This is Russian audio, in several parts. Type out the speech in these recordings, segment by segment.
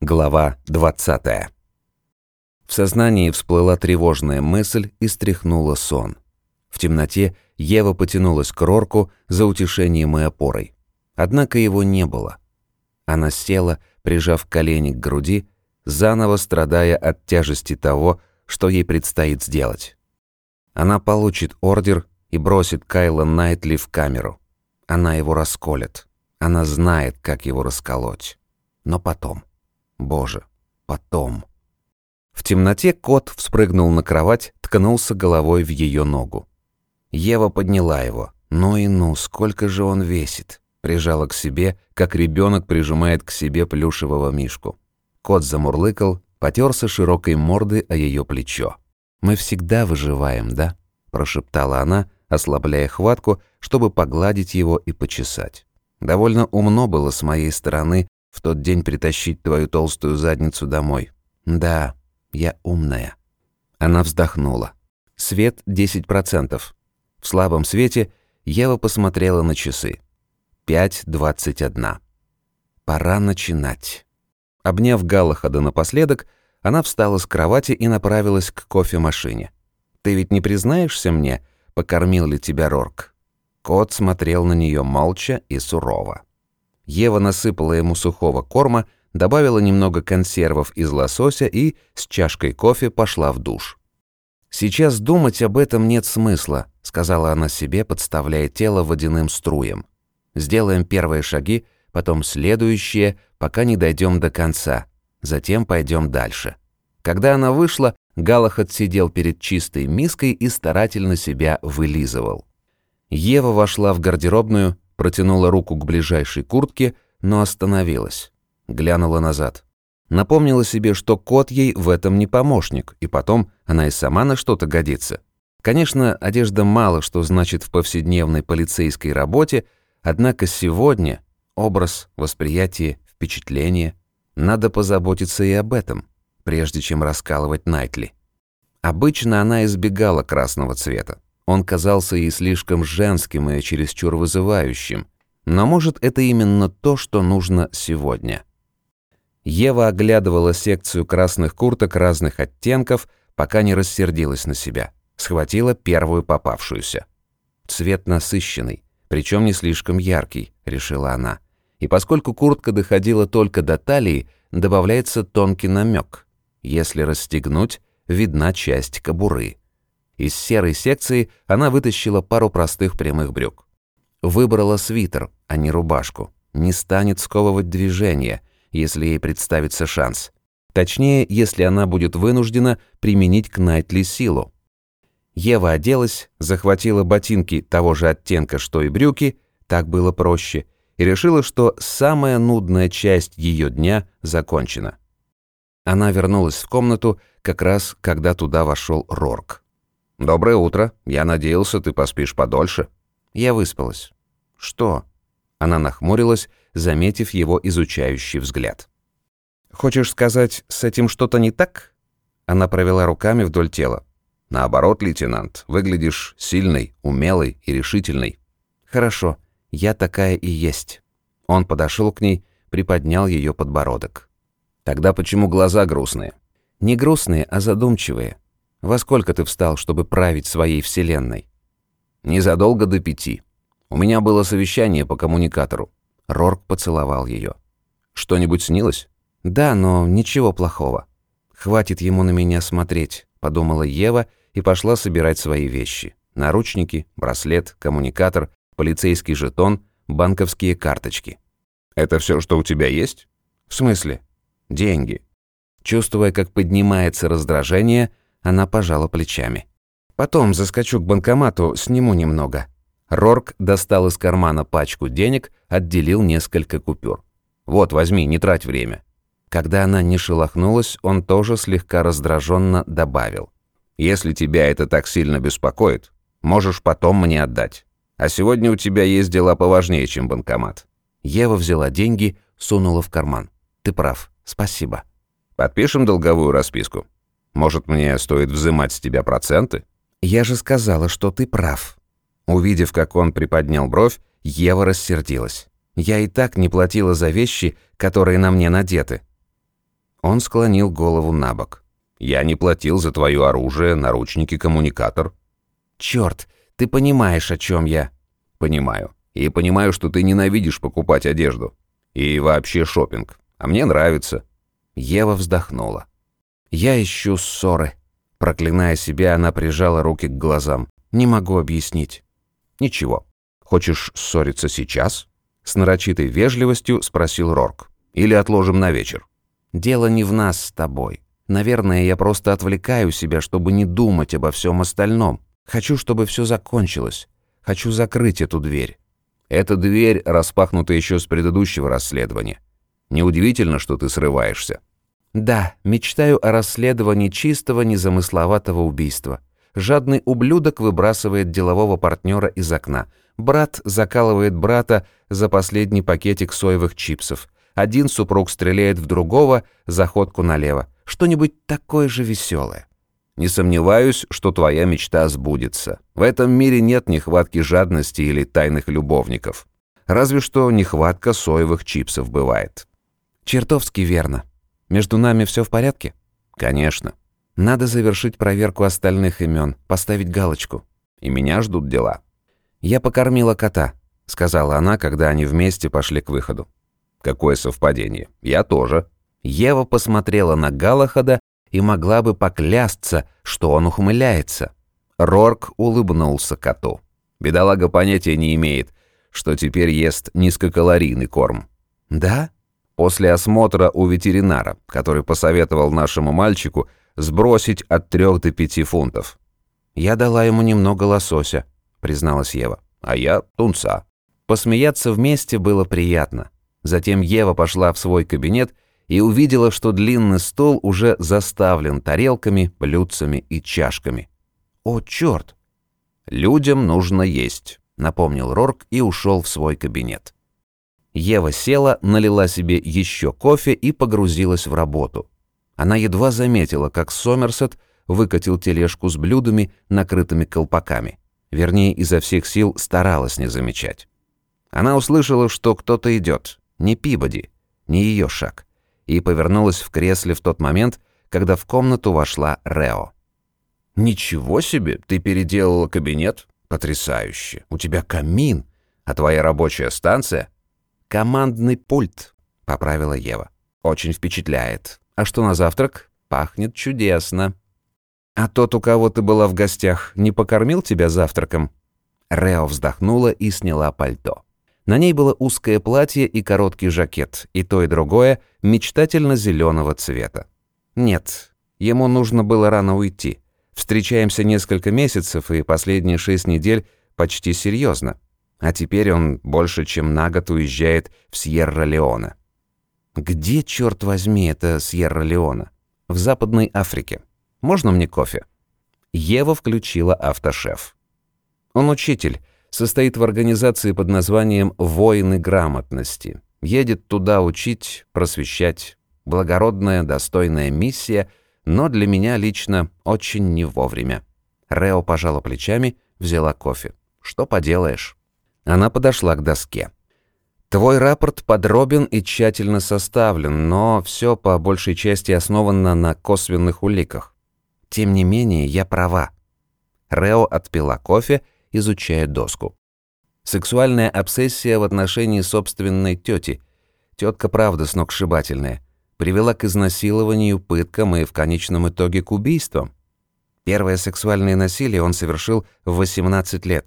Глава 20. В сознании всплыла тревожная мысль и стряхнула сон. В темноте Ева потянулась к Рорку за утешением и опорой. Однако его не было. Она села, прижав колени к груди, заново страдая от тяжести того, что ей предстоит сделать. Она получит ордер и бросит Кайла Найтли в камеру. Она его расколет. Она знает, как его расколоть. Но потом. Боже, потом. В темноте кот вспрыгнул на кровать, ткнулся головой в ее ногу. Ева подняла его. Ну и ну, сколько же он весит. Прижала к себе, как ребенок прижимает к себе плюшевого мишку. Кот замурлыкал, потерся широкой мордой о ее плечо. «Мы всегда выживаем, да?» – прошептала она, ослабляя хватку, чтобы погладить его и почесать. «Довольно умно было с моей стороны в тот день притащить твою толстую задницу домой. Да, я умная». Она вздохнула. Свет 10%. В слабом свете Ева посмотрела на часы. 5.21. Пора начинать. Обняв Галлахада напоследок, она встала с кровати и направилась к кофемашине. «Ты ведь не признаешься мне, покормил ли тебя Рорк?» Кот смотрел на нее молча и сурово. Ева насыпала ему сухого корма, добавила немного консервов из лосося и с чашкой кофе пошла в душ. «Сейчас думать об этом нет смысла», — сказала она себе, подставляя тело водяным струям. «Сделаем первые шаги, потом следующие, пока не дойдем до конца. Затем пойдем дальше». Когда она вышла, Галахат сидел перед чистой миской и старательно себя вылизывал. Ева вошла в гардеробную, протянула руку к ближайшей куртке, но остановилась. Глянула назад. Напомнила себе, что кот ей в этом не помощник, и потом она и сама на что-то годится. Конечно, одежда мало что значит в повседневной полицейской работе, однако сегодня образ, восприятие, впечатление. Надо позаботиться и об этом, прежде чем раскалывать Найтли. Обычно она избегала красного цвета. Он казался ей слишком женским и чересчур вызывающим. Но может это именно то, что нужно сегодня. Ева оглядывала секцию красных курток разных оттенков, пока не рассердилась на себя. Схватила первую попавшуюся. Цвет насыщенный, причем не слишком яркий, решила она. И поскольку куртка доходила только до талии, добавляется тонкий намек. Если расстегнуть, видна часть кобуры. Из серой секции она вытащила пару простых прямых брюк. Выбрала свитер, а не рубашку. Не станет сковывать движение, если ей представится шанс. Точнее, если она будет вынуждена применить к Найтли силу. Ева оделась, захватила ботинки того же оттенка, что и брюки, так было проще, и решила, что самая нудная часть ее дня закончена. Она вернулась в комнату как раз, когда туда вошел Рорк. «Доброе утро. Я надеялся, ты поспишь подольше». Я выспалась. «Что?» Она нахмурилась, заметив его изучающий взгляд. «Хочешь сказать, с этим что-то не так?» Она провела руками вдоль тела. «Наоборот, лейтенант, выглядишь сильной, умелой и решительной». «Хорошо, я такая и есть». Он подошел к ней, приподнял ее подбородок. «Тогда почему глаза грустные?» «Не грустные, а задумчивые. Во сколько ты встал, чтобы править своей вселенной? Незадолго до пяти. У меня было совещание по коммуникатору. Рорк поцеловал ее. Что-нибудь снилось? Да, но ничего плохого. Хватит ему на меня смотреть, подумала Ева и пошла собирать свои вещи. Наручники, браслет, коммуникатор, полицейский жетон, банковские карточки. Это все, что у тебя есть? В смысле? Деньги. Чувствуя, как поднимается раздражение, она пожала плечами. «Потом заскочу к банкомату, сниму немного». Рорк достал из кармана пачку денег, отделил несколько купюр. «Вот, возьми, не трать время». Когда она не шелохнулась, он тоже слегка раздраженно добавил. «Если тебя это так сильно беспокоит, можешь потом мне отдать. А сегодня у тебя есть дела поважнее, чем банкомат». Ева взяла деньги, сунула в карман. «Ты прав, спасибо». «Подпишем долговую расписку?» Может, мне стоит взимать с тебя проценты? Я же сказала, что ты прав. Увидев, как он приподнял бровь, Ева рассердилась. Я и так не платила за вещи, которые на мне надеты. Он склонил голову на бок. «Я не платил за твое оружие, наручники, коммуникатор». «Черт, ты понимаешь, о чем я?» «Понимаю. И понимаю, что ты ненавидишь покупать одежду. И вообще шопинг. А мне нравится». Ева вздохнула. «Я ищу ссоры». Проклиная себя, она прижала руки к глазам. «Не могу объяснить». «Ничего. Хочешь ссориться сейчас?» С нарочитой вежливостью спросил Рорк. «Или отложим на вечер?» «Дело не в нас с тобой. Наверное, я просто отвлекаю себя, чтобы не думать обо всем остальном. Хочу, чтобы все закончилось. Хочу закрыть эту дверь». «Эта дверь распахнута еще с предыдущего расследования. Неудивительно, что ты срываешься». «Да, мечтаю о расследовании чистого, незамысловатого убийства. Жадный ублюдок выбрасывает делового партнера из окна. Брат закалывает брата за последний пакетик соевых чипсов. Один супруг стреляет в другого за ходку налево. Что-нибудь такое же веселое. Не сомневаюсь, что твоя мечта сбудется. В этом мире нет нехватки жадности или тайных любовников. Разве что нехватка соевых чипсов бывает. Чертовски верно. Между нами все в порядке? Конечно. Надо завершить проверку остальных имен, поставить галочку. И меня ждут дела. Я покормила кота, сказала она, когда они вместе пошли к выходу. Какое совпадение. Я тоже. Ева посмотрела на Галахада и могла бы поклясться, что он ухмыляется. Рорк улыбнулся коту. Бедолага понятия не имеет, что теперь ест низкокалорийный корм. «Да?» После осмотра у ветеринара, который посоветовал нашему мальчику сбросить от 3 до 5 фунтов. «Я дала ему немного лосося», — призналась Ева. «А я тунца». Посмеяться вместе было приятно. Затем Ева пошла в свой кабинет и увидела, что длинный стол уже заставлен тарелками, блюдцами и чашками. «О, черт!» «Людям нужно есть», — напомнил Рорк и ушел в свой кабинет. Ева села, налила себе еще кофе и погрузилась в работу. Она едва заметила, как Сомерсет выкатил тележку с блюдами, накрытыми колпаками. Вернее, изо всех сил старалась не замечать. Она услышала, что кто-то идет, не Пибоди, не ее шаг и повернулась в кресле в тот момент, когда в комнату вошла Рео. «Ничего себе, ты переделала кабинет? Потрясающе. У тебя камин. А твоя рабочая станция?» «Командный пульт», — поправила Ева. «Очень впечатляет. А что на завтрак? Пахнет чудесно». «А тот, у кого ты была в гостях, не покормил тебя завтраком?» Рео вздохнула и сняла пальто. На ней было узкое платье и короткий жакет, и то и другое мечтательно зеленого цвета. Нет, ему нужно было рано уйти. Встречаемся несколько месяцев, и последние шесть недель почти серьезно. А теперь он больше чем на год уезжает в Сьерра-Леоне. Где, черт возьми, это Сьерра-Леоне? В Западной Африке. Можно мне кофе? Ева включила автошеф. Он учитель, состоит в организации под названием «Воины грамотности». Едет туда учить, просвещать. Благородная, достойная миссия, но для меня лично очень не вовремя. Рео пожала плечами, взяла кофе. Что поделаешь? Она подошла к доске. Твой рапорт подробен и тщательно составлен, но все по большей части основано на косвенных уликах. Тем не менее, я права. Рео отпила кофе изучая доску. Сексуальная обсессия в отношении собственной тети. Тетка правда сногсшибательная. Привела к изнасилованию, пыткам и в конечном итоге к убийствам. Первое сексуальное насилие он совершил в 18 лет.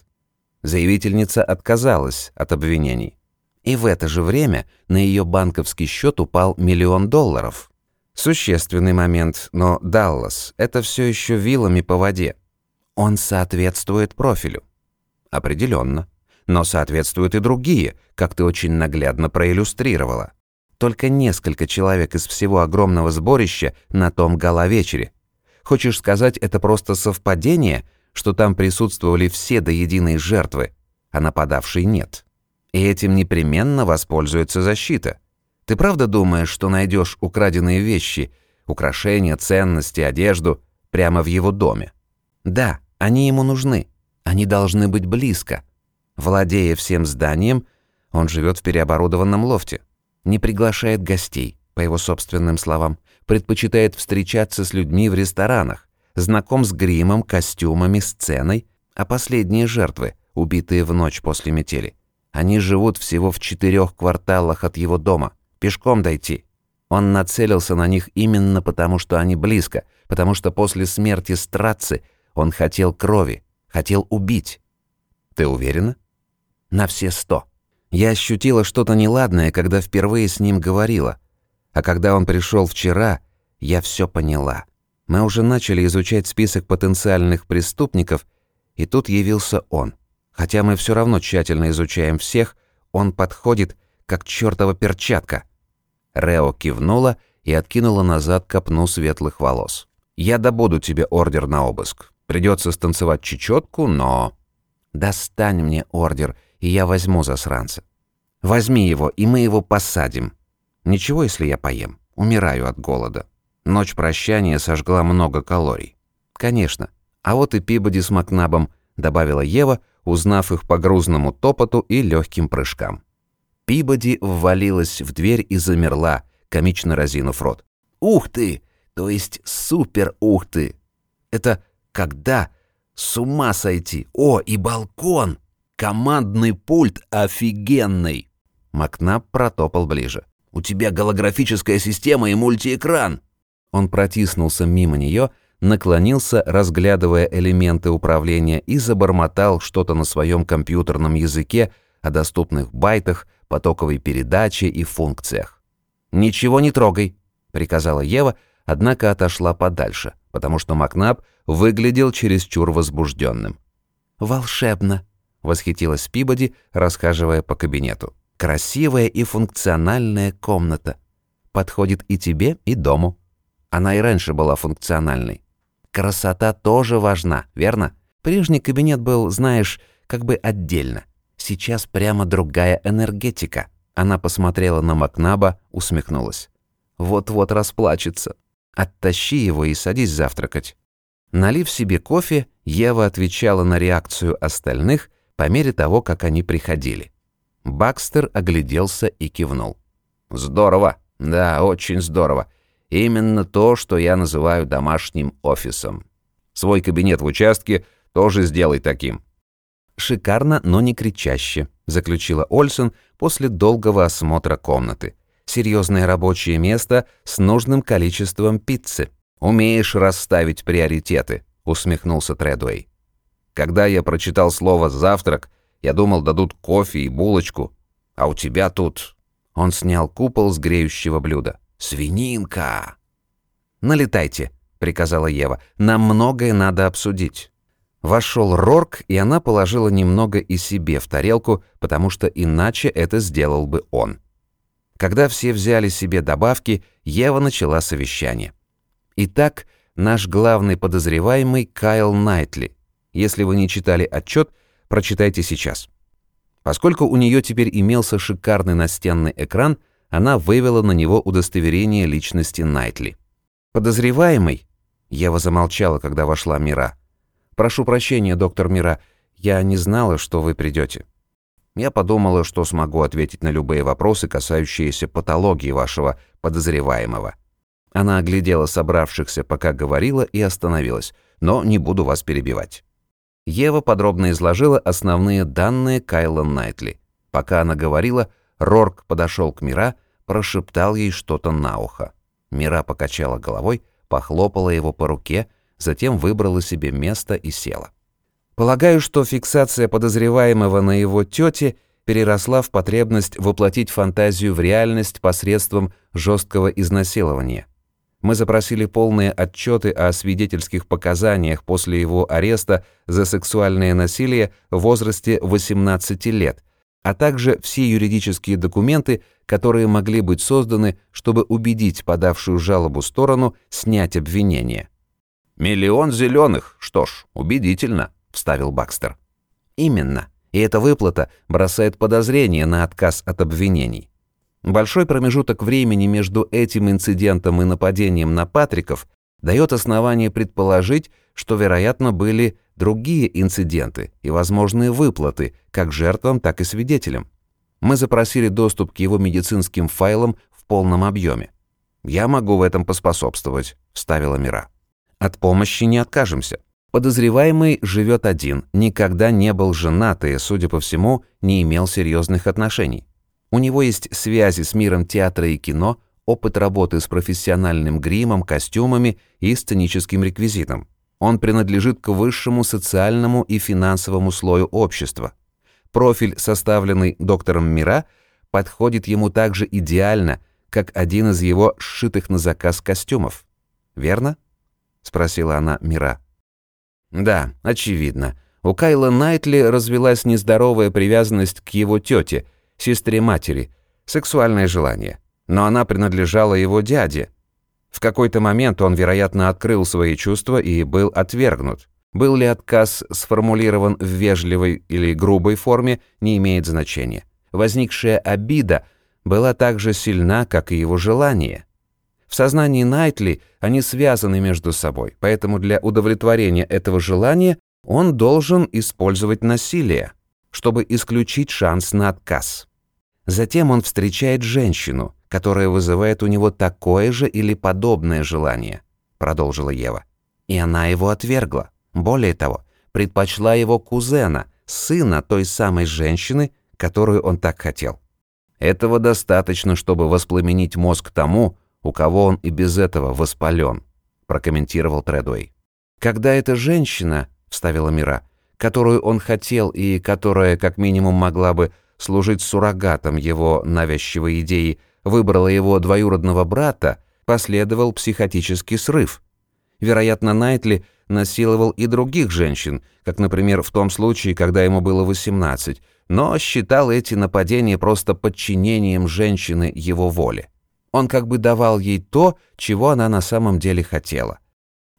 Заявительница отказалась от обвинений. И в это же время на ее банковский счет упал миллион долларов. Существенный момент, но Даллас – это все еще вилами по воде. Он соответствует профилю. Определенно. Но соответствуют и другие, как ты очень наглядно проиллюстрировала. Только несколько человек из всего огромного сборища на том гала-вечере. Хочешь сказать, это просто совпадение, что там присутствовали все до единой жертвы, а нападавшей нет? И этим непременно воспользуется защита. Ты правда думаешь, что найдешь украденные вещи, украшения, ценности, одежду прямо в его доме? Да, они ему нужны. Они должны быть близко. Владея всем зданием, он живет в переоборудованном лофте. Не приглашает гостей, по его собственным словам, предпочитает встречаться с людьми в ресторанах, знаком с гримом, костюмами, сценой, а последние жертвы, убитые в ночь после метели. Они живут всего в четырех кварталах от его дома. Пешком дойти. Он нацелился на них именно потому, что они близко, потому что после смерти Страци он хотел крови, хотел убить. Ты уверена? На все сто. Я ощутила что-то неладное, когда впервые с ним говорила. А когда он пришел вчера, я все поняла. Мы уже начали изучать список потенциальных преступников, и тут явился он. Хотя мы все равно тщательно изучаем всех, он подходит, как чертова перчатка. Рео кивнула и откинула назад копну светлых волос. «Я добуду тебе ордер на обыск. Придется станцевать чечетку, но...» «Достань мне ордер, и я возьму засранца. Возьми его, и мы его посадим. Ничего, если я поем. Умираю от голода. Ночь прощания сожгла много калорий. Конечно. А вот и Пибоди с Макнабом, добавила Ева, узнав их по грузному топоту и легким прыжкам. Пибоди ввалилась в дверь и замерла, комично разинув рот. «Ух ты! То есть супер ух ты! Это когда? С ума сойти! О, и балкон! Командный пульт офигенный!» Макнаб протопал ближе. «У тебя голографическая система и мультиэкран!» Он протиснулся мимо нее, наклонился, разглядывая элементы управления и забормотал что-то на своем компьютерном языке о доступных байтах, потоковой передаче и функциях. «Ничего не трогай», — приказала Ева, однако отошла подальше, потому что Макнаб выглядел чересчур возбужденным. «Волшебно», — восхитилась Пибоди, расхаживая по кабинету. «Красивая и функциональная комната. Подходит и тебе, и дому». Она и раньше была функциональной. Красота тоже важна, верно? Прежний кабинет был, знаешь, как бы отдельно. Сейчас прямо другая энергетика. Она посмотрела на Макнаба, усмехнулась. Вот-вот расплачется. Оттащи его и садись завтракать. Налив себе кофе, Ева отвечала на реакцию остальных по мере того, как они приходили. Бакстер огляделся и кивнул. «Здорово. Да, очень здорово. Именно то, что я называю домашним офисом. Свой кабинет в участке тоже сделай таким. Шикарно, но не кричаще, заключила Ольсен после долгого осмотра комнаты. Серьезное рабочее место с нужным количеством пиццы. Умеешь расставить приоритеты, усмехнулся Тредуэй. Когда я прочитал слово «завтрак», я думал, дадут кофе и булочку. А у тебя тут... Он снял купол с греющего блюда. «Свининка!» «Налетайте», — приказала Ева. «Нам многое надо обсудить». Вошел Рорк, и она положила немного и себе в тарелку, потому что иначе это сделал бы он. Когда все взяли себе добавки, Ева начала совещание. Итак, наш главный подозреваемый Кайл Найтли. Если вы не читали отчет, прочитайте сейчас. Поскольку у нее теперь имелся шикарный настенный экран — она вывела на него удостоверение личности Найтли. «Подозреваемый?» Ева замолчала, когда вошла Мира. «Прошу прощения, доктор Мира, я не знала, что вы придете. Я подумала, что смогу ответить на любые вопросы, касающиеся патологии вашего подозреваемого». Она оглядела собравшихся, пока говорила, и остановилась. «Но не буду вас перебивать». Ева подробно изложила основные данные Кайла Найтли. Пока она говорила, Рорк подошел к Мира, прошептал ей что-то на ухо. Мира покачала головой, похлопала его по руке, затем выбрала себе место и села. Полагаю, что фиксация подозреваемого на его тете переросла в потребность воплотить фантазию в реальность посредством жесткого изнасилования. Мы запросили полные отчеты о свидетельских показаниях после его ареста за сексуальное насилие в возрасте 18 лет – а также все юридические документы, которые могли быть созданы, чтобы убедить подавшую жалобу сторону снять обвинение. «Миллион зеленых, что ж, убедительно», — вставил Бакстер. «Именно. И эта выплата бросает подозрение на отказ от обвинений. Большой промежуток времени между этим инцидентом и нападением на Патриков дает основание предположить, что, вероятно, были другие инциденты и возможные выплаты как жертвам, так и свидетелям. Мы запросили доступ к его медицинским файлам в полном объеме. «Я могу в этом поспособствовать», — вставила Мира. «От помощи не откажемся. Подозреваемый живет один, никогда не был женат и, судя по всему, не имел серьезных отношений. У него есть связи с миром театра и кино, опыт работы с профессиональным гримом, костюмами и сценическим реквизитом. Он принадлежит к высшему социальному и финансовому слою общества. Профиль, составленный доктором Мира, подходит ему также идеально, как один из его сшитых на заказ костюмов. «Верно?» — спросила она Мира. «Да, очевидно. У Кайла Найтли развелась нездоровая привязанность к его тете, сестре матери, сексуальное желание. Но она принадлежала его дяде. В какой-то момент он, вероятно, открыл свои чувства и был отвергнут. Был ли отказ сформулирован в вежливой или грубой форме, не имеет значения. Возникшая обида была так же сильна, как и его желание. В сознании Найтли они связаны между собой, поэтому для удовлетворения этого желания он должен использовать насилие, чтобы исключить шанс на отказ. Затем он встречает женщину, которая вызывает у него такое же или подобное желание, продолжила Ева. И она его отвергла. Более того, предпочла его кузена, сына той самой женщины, которую он так хотел. Этого достаточно, чтобы воспламенить мозг тому, у кого он и без этого воспален, прокомментировал Тредуэй. Когда эта женщина, вставила Мира, которую он хотел и которая как минимум могла бы служить суррогатом его навязчивой идеи, выбрала его двоюродного брата, последовал психотический срыв. Вероятно, Найтли насиловал и других женщин, как, например, в том случае, когда ему было 18, но считал эти нападения просто подчинением женщины его воле. Он как бы давал ей то, чего она на самом деле хотела.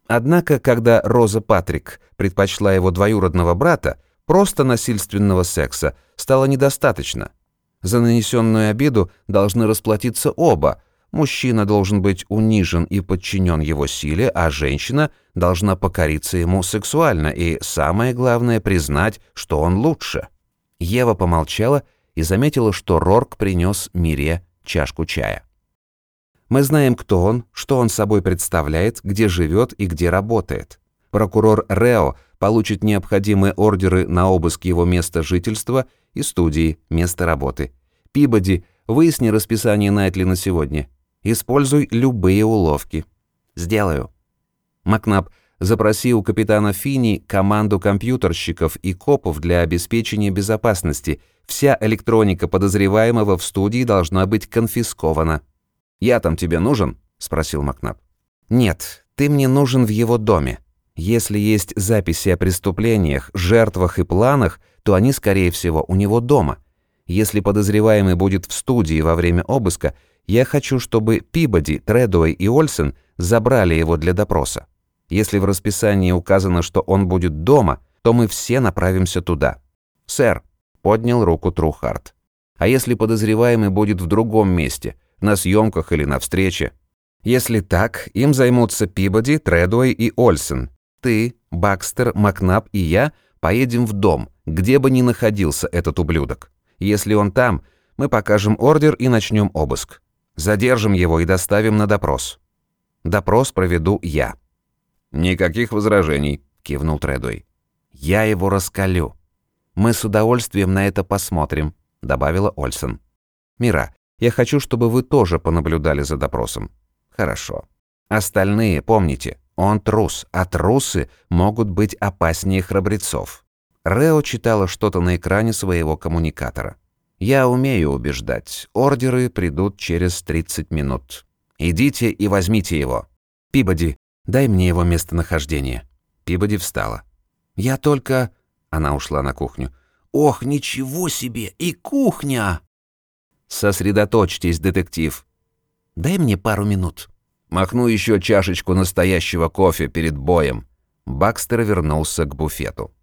Однако, когда Роза Патрик предпочла его двоюродного брата, просто насильственного секса стало недостаточно. За нанесенную обиду должны расплатиться оба. Мужчина должен быть унижен и подчинен его силе, а женщина должна покориться ему сексуально и, самое главное, признать, что он лучше. Ева помолчала и заметила, что Рорк принес Мире чашку чая. Мы знаем, кто он, что он собой представляет, где живет и где работает. Прокурор Рео получит необходимые ордеры на обыск его места жительства и студии, места работы. Пибоди, выясни расписание Найтли на сегодня. Используй любые уловки. Сделаю. Макнаб, запроси у капитана Фини команду компьютерщиков и копов для обеспечения безопасности. Вся электроника подозреваемого в студии должна быть конфискована. «Я там тебе нужен?» – спросил Макнаб. «Нет, ты мне нужен в его доме. Если есть записи о преступлениях, жертвах и планах, то они, скорее всего, у него дома. Если подозреваемый будет в студии во время обыска, я хочу, чтобы Пибоди, Тредуэй и Ольсен забрали его для допроса. Если в расписании указано, что он будет дома, то мы все направимся туда. Сэр, поднял руку Трухарт. А если подозреваемый будет в другом месте, на съемках или на встрече? Если так, им займутся Пибоди, Тредуэй и Ольсен. Ты, Бакстер, Макнаб и я поедем в дом, где бы ни находился этот ублюдок. Если он там, мы покажем ордер и начнем обыск. Задержим его и доставим на допрос. Допрос проведу я». «Никаких возражений», — кивнул Тредуэй. «Я его раскалю. Мы с удовольствием на это посмотрим», — добавила Ольсен. «Мира, я хочу, чтобы вы тоже понаблюдали за допросом». «Хорошо. Остальные, помните, он трус, а трусы могут быть опаснее храбрецов». Рео читала что-то на экране своего коммуникатора. Я умею убеждать. Ордеры придут через 30 минут. Идите и возьмите его. Пибоди, дай мне его местонахождение. Пибоди встала. Я только... Она ушла на кухню. Ох, ничего себе! И кухня! Сосредоточьтесь, детектив. Дай мне пару минут. Махну еще чашечку настоящего кофе перед боем. Бакстер вернулся к буфету.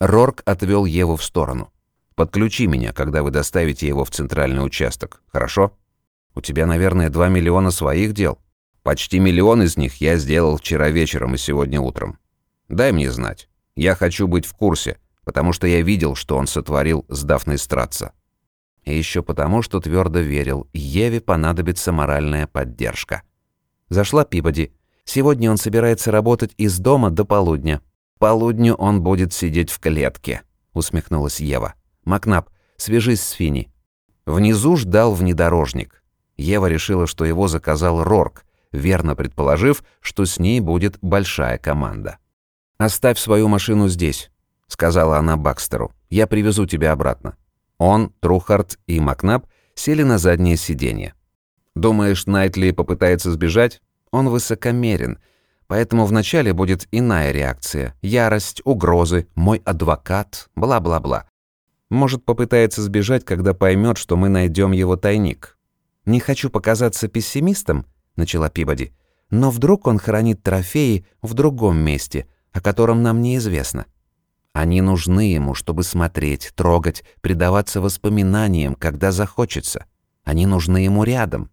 Рорк отвел Еву в сторону. Подключи меня, когда вы доставите его в центральный участок, хорошо? У тебя, наверное, 2 миллиона своих дел. Почти миллион из них я сделал вчера вечером и сегодня утром. Дай мне знать. Я хочу быть в курсе, потому что я видел, что он сотворил с Дафной Стратца. И еще потому, что твердо верил, Еве понадобится моральная поддержка. Зашла Пибоди. Сегодня он собирается работать из дома до полудня. Полудню он будет сидеть в клетке, усмехнулась Ева. Макнап, свяжись с Фини. Внизу ждал внедорожник. Ева решила, что его заказал Рорк, верно предположив, что с ней будет большая команда. «Оставь свою машину здесь», — сказала она Бакстеру. «Я привезу тебя обратно». Он, Трухард и Макнап сели на заднее сиденье. «Думаешь, Найтли попытается сбежать? Он высокомерен, поэтому вначале будет иная реакция. Ярость, угрозы, мой адвокат, бла-бла-бла. Может, попытается сбежать, когда поймет, что мы найдем его тайник. Не хочу показаться пессимистом, начала Пибоди, но вдруг он хранит трофеи в другом месте, о котором нам неизвестно. Они нужны ему, чтобы смотреть, трогать, предаваться воспоминаниям, когда захочется. Они нужны ему рядом.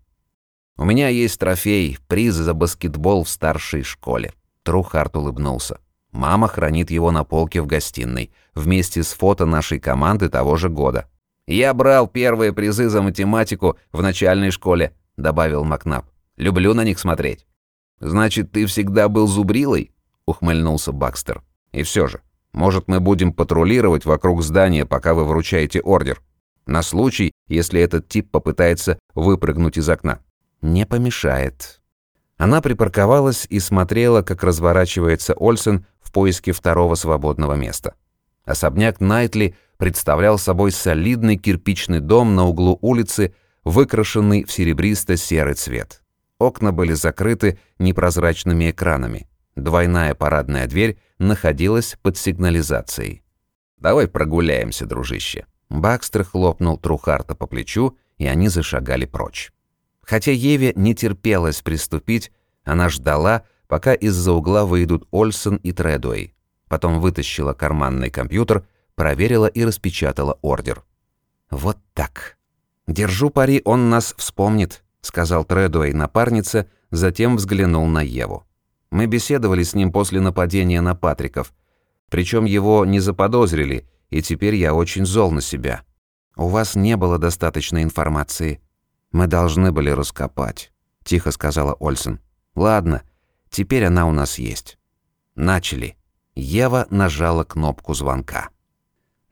У меня есть трофей, приз за баскетбол в старшей школе. Трухарт улыбнулся. Мама хранит его на полке в гостиной, вместе с фото нашей команды того же года. «Я брал первые призы за математику в начальной школе», — добавил Макнап. «Люблю на них смотреть». «Значит, ты всегда был зубрилой?» — ухмыльнулся Бакстер. «И все же, может, мы будем патрулировать вокруг здания, пока вы вручаете ордер? На случай, если этот тип попытается выпрыгнуть из окна. Не помешает. Она припарковалась и смотрела, как разворачивается Ольсен в поиске второго свободного места. Особняк Найтли представлял собой солидный кирпичный дом на углу улицы, выкрашенный в серебристо-серый цвет. Окна были закрыты непрозрачными экранами. Двойная парадная дверь находилась под сигнализацией. «Давай прогуляемся, дружище». Бакстер хлопнул Трухарта по плечу, и они зашагали прочь. Хотя Еве не терпелось приступить, она ждала, пока из-за угла выйдут Ольсон и Тредуэй. Потом вытащила карманный компьютер, проверила и распечатала ордер. «Вот так. Держу пари, он нас вспомнит», — сказал Тредуэй напарнице, затем взглянул на Еву. Мы беседовали с ним после нападения на Патриков. Причем его не заподозрили, и теперь я очень зол на себя. У вас не было достаточной информации. Мы должны были раскопать, тихо сказала Ольсен. Ладно, теперь она у нас есть. Начали. Ева нажала кнопку звонка.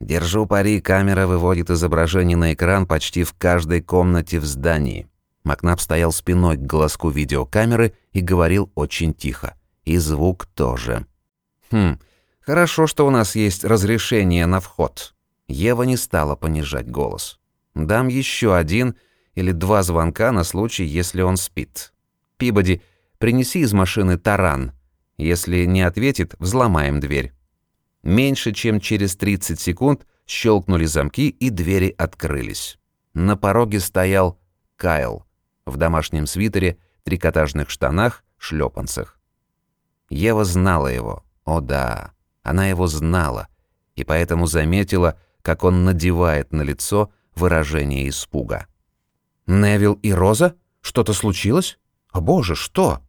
Держу пари, камера выводит изображение на экран почти в каждой комнате в здании. Макнап стоял спиной к глазку видеокамеры и говорил очень тихо. И звук тоже. «Хм, хорошо, что у нас есть разрешение на вход». Ева не стала понижать голос. «Дам еще один или два звонка на случай, если он спит. Пибоди, принеси из машины таран. Если не ответит, взломаем дверь». Меньше чем через 30 секунд щелкнули замки и двери открылись. На пороге стоял Кайл в домашнем свитере, трикотажных штанах, шлепанцах. Ева знала его. О да, она его знала, и поэтому заметила, как он надевает на лицо выражение испуга. «Невил и Роза? Что-то случилось? О боже, что?»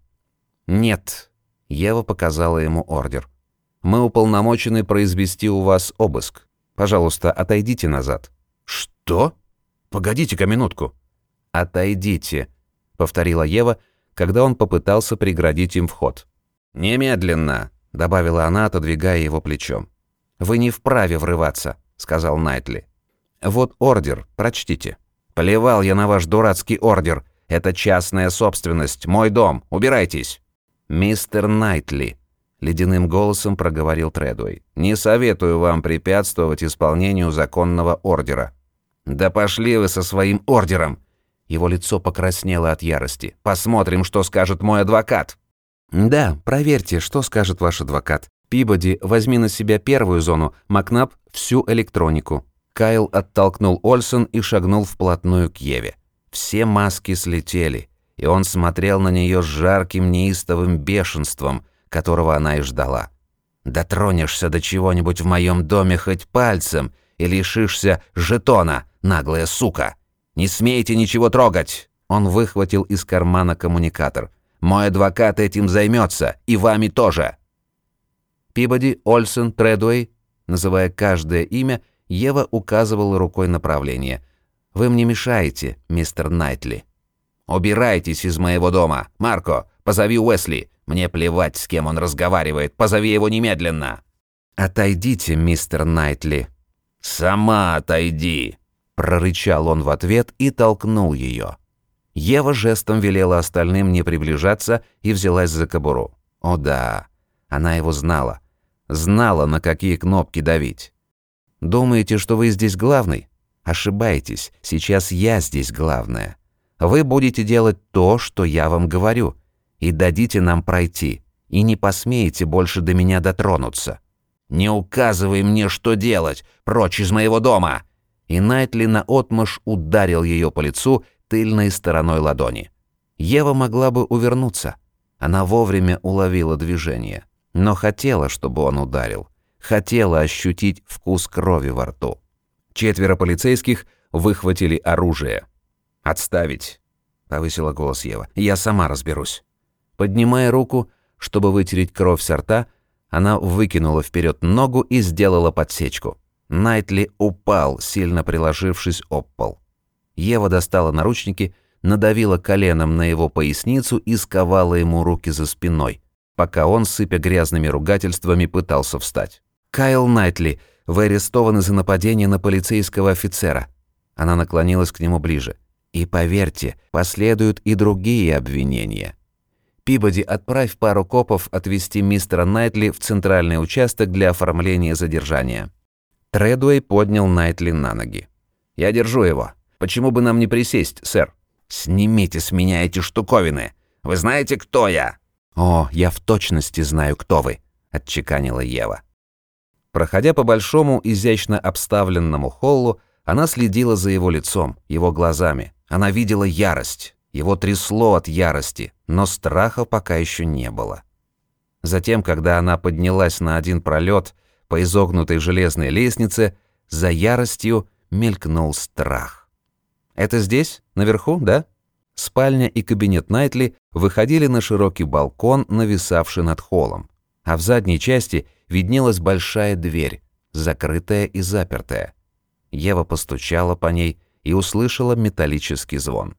«Нет», — Ева показала ему ордер. «Мы уполномочены произвести у вас обыск. Пожалуйста, отойдите назад». «Что? Погодите-ка минутку». «Отойдите», — повторила Ева, когда он попытался преградить им вход. «Немедленно», — добавила она, отодвигая его плечом. «Вы не вправе врываться», — сказал Найтли. «Вот ордер, прочтите». «Плевал я на ваш дурацкий ордер. Это частная собственность, мой дом. Убирайтесь». «Мистер Найтли», — ледяным голосом проговорил Тредуэй, «не советую вам препятствовать исполнению законного ордера». «Да пошли вы со своим ордером!» Его лицо покраснело от ярости. «Посмотрим, что скажет мой адвокат». «Да, проверьте, что скажет ваш адвокат. Пибоди, возьми на себя первую зону, Макнап – всю электронику». Кайл оттолкнул Ольсон и шагнул вплотную к Еве. Все маски слетели, и он смотрел на нее с жарким неистовым бешенством, которого она и ждала. «Дотронешься до чего-нибудь в моем доме хоть пальцем и лишишься жетона, наглая сука!» «Не смейте ничего трогать!» Он выхватил из кармана коммуникатор. «Мой адвокат этим займется, и вами тоже!» Пибоди, Ольсен, Тредуэй, называя каждое имя, Ева указывала рукой направление. «Вы мне мешаете, мистер Найтли». Убирайтесь из моего дома. Марко, позови Уэсли. Мне плевать, с кем он разговаривает. Позови его немедленно». «Отойдите, мистер Найтли». «Сама отойди», — прорычал он в ответ и толкнул ее. Ева жестом велела остальным не приближаться и взялась за кобуру. О да, она его знала. Знала, на какие кнопки давить. «Думаете, что вы здесь главный? Ошибаетесь, сейчас я здесь главная. Вы будете делать то, что я вам говорю, и дадите нам пройти, и не посмеете больше до меня дотронуться». «Не указывай мне, что делать! Прочь из моего дома!» И Найтли наотмашь ударил ее по лицу тыльной стороной ладони. Ева могла бы увернуться. Она вовремя уловила движение, но хотела, чтобы он ударил. Хотела ощутить вкус крови во рту. Четверо полицейских выхватили оружие. «Отставить!» — повысила голос Ева. «Я сама разберусь». Поднимая руку, чтобы вытереть кровь со рта, она выкинула вперед ногу и сделала подсечку. Найтли упал, сильно приложившись об пол. Ева достала наручники, надавила коленом на его поясницу и сковала ему руки за спиной, пока он, сыпя грязными ругательствами, пытался встать. «Кайл Найтли, вы арестованы за нападение на полицейского офицера». Она наклонилась к нему ближе. «И поверьте, последуют и другие обвинения. Пибоди, отправь пару копов отвезти мистера Найтли в центральный участок для оформления задержания». Тредуэй поднял Найтли на ноги. «Я держу его. Почему бы нам не присесть, сэр?» «Снимите с меня эти штуковины. Вы знаете, кто я?» «О, я в точности знаю, кто вы», — отчеканила Ева. Проходя по большому, изящно обставленному холлу, она следила за его лицом, его глазами. Она видела ярость. Его трясло от ярости, но страха пока еще не было. Затем, когда она поднялась на один пролет по изогнутой железной лестнице, за яростью мелькнул страх. «Это здесь, наверху, да?» Спальня и кабинет Найтли выходили на широкий балкон, нависавший над холлом, а в задней части виднелась большая дверь, закрытая и запертая. Ева постучала по ней и услышала металлический звон.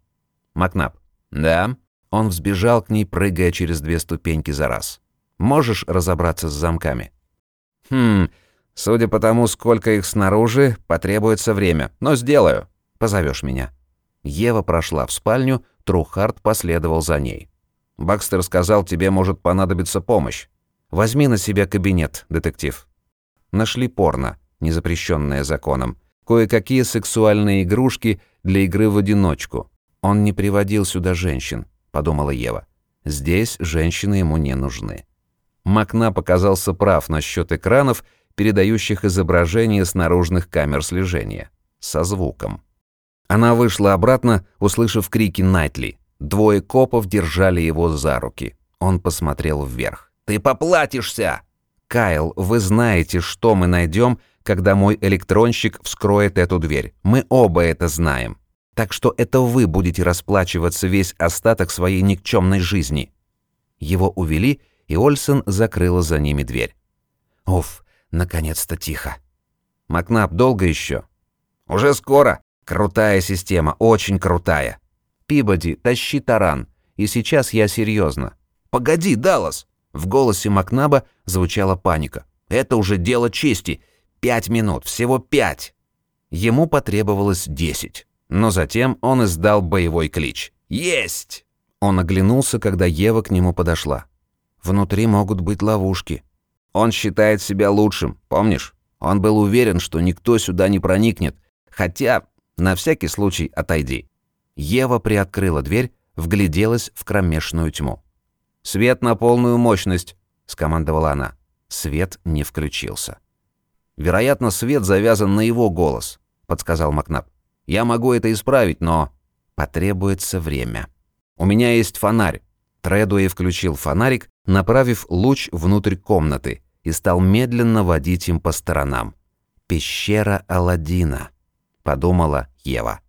«Макнап». «Да?» Он взбежал к ней, прыгая через две ступеньки за раз. «Можешь разобраться с замками?» «Хм, судя по тому, сколько их снаружи, потребуется время, но сделаю. Позовешь меня». Ева прошла в спальню, Трухард последовал за ней. «Бакстер сказал, тебе может понадобиться помощь. Возьми на себя кабинет, детектив». Нашли порно, незапрещенное законом. Кое-какие сексуальные игрушки для игры в одиночку. Он не приводил сюда женщин, подумала Ева. Здесь женщины ему не нужны. Макна показался прав насчет экранов, передающих изображение с наружных камер слежения. Со звуком. Она вышла обратно, услышав крики Найтли. Двое копов держали его за руки. Он посмотрел вверх. Ты поплатишься!» «Кайл, вы знаете, что мы найдем, когда мой электронщик вскроет эту дверь. Мы оба это знаем. Так что это вы будете расплачиваться весь остаток своей никчемной жизни». Его увели, и Ольсен закрыла за ними дверь. Уф, наконец-то тихо. Макнап, долго еще? Уже скоро. Крутая система, очень крутая. Пибоди, тащи таран. И сейчас я серьезно. Погоди, Даллас. В голосе Макнаба звучала паника. «Это уже дело чести. Пять минут, всего пять!» Ему потребовалось десять. Но затем он издал боевой клич. «Есть!» Он оглянулся, когда Ева к нему подошла. «Внутри могут быть ловушки. Он считает себя лучшим, помнишь? Он был уверен, что никто сюда не проникнет. Хотя, на всякий случай, отойди». Ева приоткрыла дверь, вгляделась в кромешную тьму. «Свет на полную мощность», — скомандовала она. Свет не включился. «Вероятно, свет завязан на его голос», — подсказал Макнап. «Я могу это исправить, но...» «Потребуется время. У меня есть фонарь». Тредуэй включил фонарик, направив луч внутрь комнаты и стал медленно водить им по сторонам. «Пещера Аладдина», — подумала Ева.